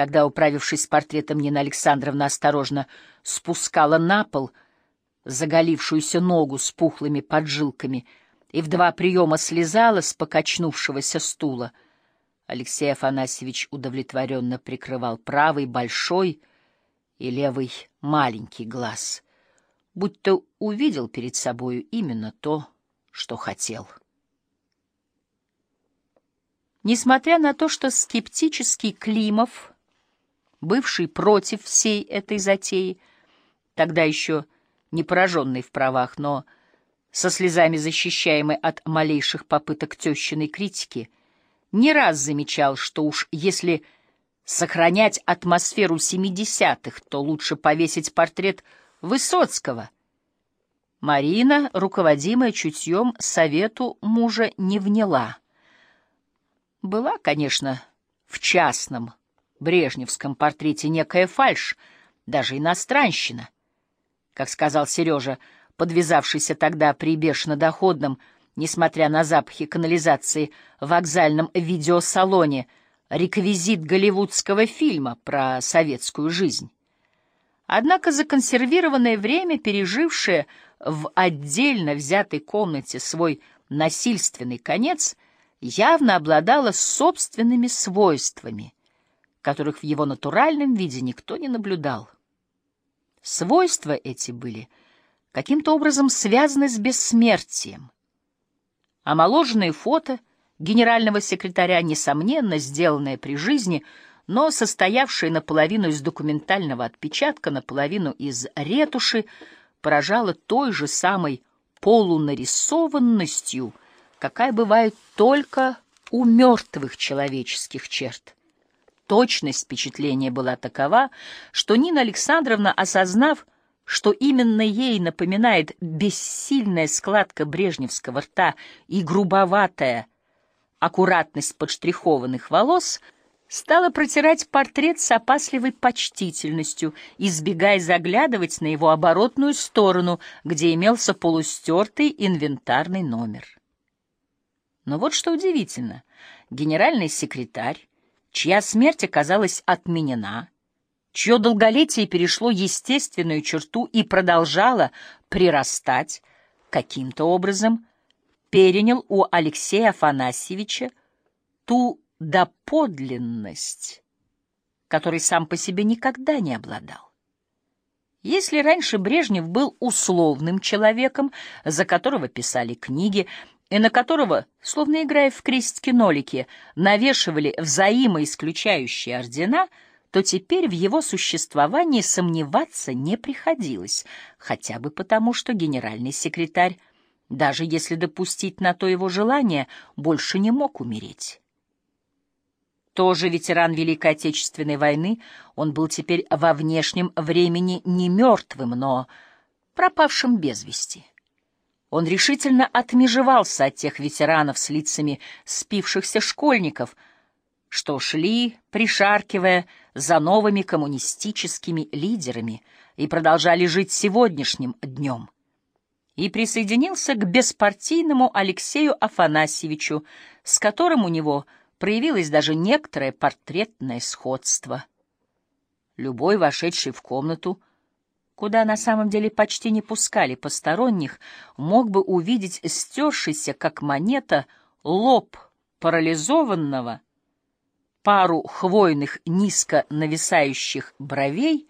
Когда, управившись с портретом, Нина Александровна осторожно спускала на пол заголившуюся ногу с пухлыми поджилками и в два приема слезала с покачнувшегося стула, Алексей Афанасьевич удовлетворенно прикрывал правый большой и левый маленький глаз, будто увидел перед собою именно то, что хотел. Несмотря на то, что скептический Климов, бывший против всей этой затеи, тогда еще не пораженный в правах, но со слезами защищаемый от малейших попыток тещиной критики, не раз замечал, что уж если сохранять атмосферу семидесятых, то лучше повесить портрет Высоцкого. Марина, руководимая чутьем, совету мужа не вняла. Была, конечно, в частном брежневском портрете некая фальшь, даже иностранщина. Как сказал Сережа, подвязавшийся тогда при бешено-доходном, несмотря на запахи канализации, вокзальном видеосалоне, реквизит голливудского фильма про советскую жизнь. Однако законсервированное время, пережившее в отдельно взятой комнате свой насильственный конец — явно обладала собственными свойствами, которых в его натуральном виде никто не наблюдал. Свойства эти были каким-то образом связаны с бессмертием. Омоложенное фото генерального секретаря, несомненно, сделанное при жизни, но состоявшее наполовину из документального отпечатка, наполовину из ретуши, поражало той же самой полунарисованностью — какая бывает только у мертвых человеческих черт. Точность впечатления была такова, что Нина Александровна, осознав, что именно ей напоминает бессильная складка брежневского рта и грубоватая аккуратность подштрихованных волос, стала протирать портрет с опасливой почтительностью, избегая заглядывать на его оборотную сторону, где имелся полустертый инвентарный номер. Но вот что удивительно. Генеральный секретарь, чья смерть оказалась отменена, чье долголетие перешло естественную черту и продолжало прирастать, каким-то образом перенял у Алексея Афанасьевича ту доподлинность, которой сам по себе никогда не обладал. Если раньше Брежнев был условным человеком, за которого писали книги, и на которого, словно играя в крестики-нолики, навешивали взаимоисключающие ордена, то теперь в его существовании сомневаться не приходилось, хотя бы потому, что генеральный секретарь, даже если допустить на то его желание, больше не мог умереть. Тоже ветеран Великой Отечественной войны, он был теперь во внешнем времени не мертвым, но пропавшим без вести. Он решительно отмежевался от тех ветеранов с лицами спившихся школьников, что шли, пришаркивая за новыми коммунистическими лидерами и продолжали жить сегодняшним днем. И присоединился к беспартийному Алексею Афанасьевичу, с которым у него проявилось даже некоторое портретное сходство. Любой, вошедший в комнату, куда на самом деле почти не пускали посторонних, мог бы увидеть стершийся, как монета, лоб парализованного, пару хвойных низко нависающих бровей —